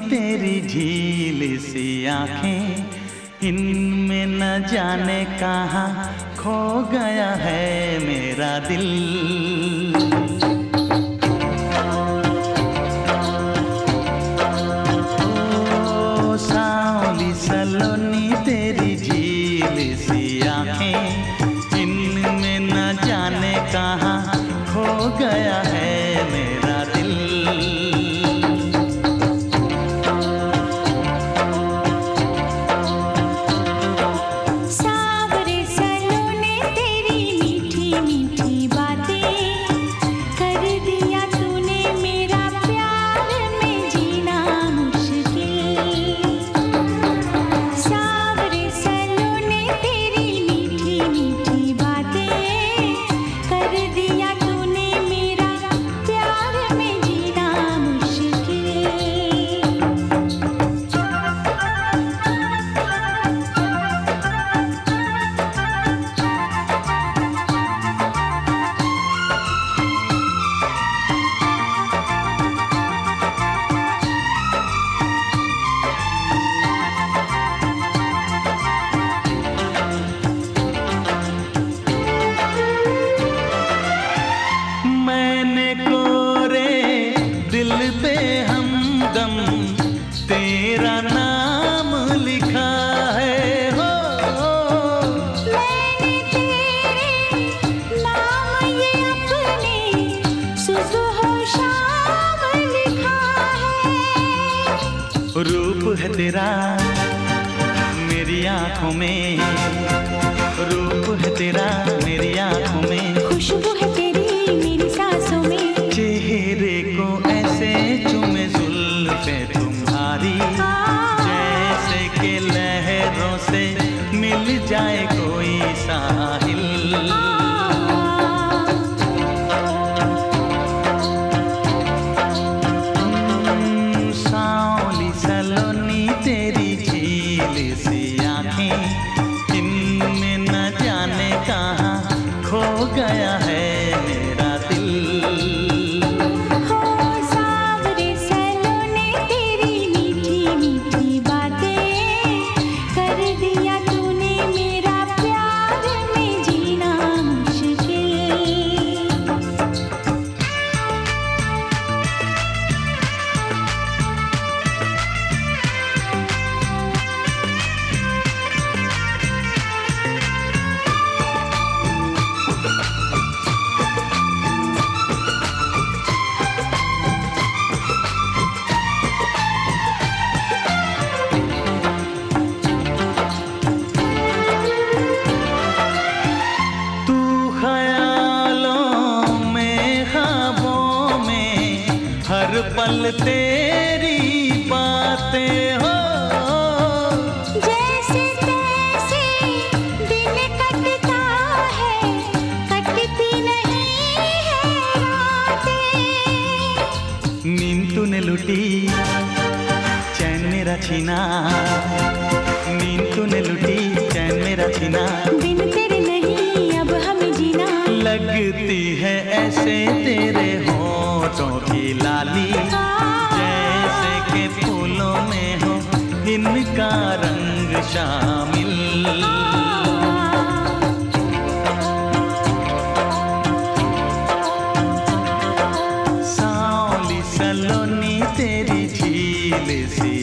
तेरी झील सी आँखें, इनमें न जाने कहाँ खो गया है मेरा दिल। जाने कहाँ खो गया है मैंने कोरे दिल पे हमदम तेरा नाम लिखा है। हो मैंने तेरे नाम ये अपने सुबह शाम लिखा है। रूप है तेरा मेरी आँखों में रूप है तेरा मेरी आँखों में। तेरी पल तेरी बातें हो। जैसे तैसे दिन कटता है कटती नहीं है नींद तूने लुटी चैन मेरा छीना। नींद तूने लुटी चैन मेरा छीना। का रंग शामिल। सावली सलोनी तेरी झील सी।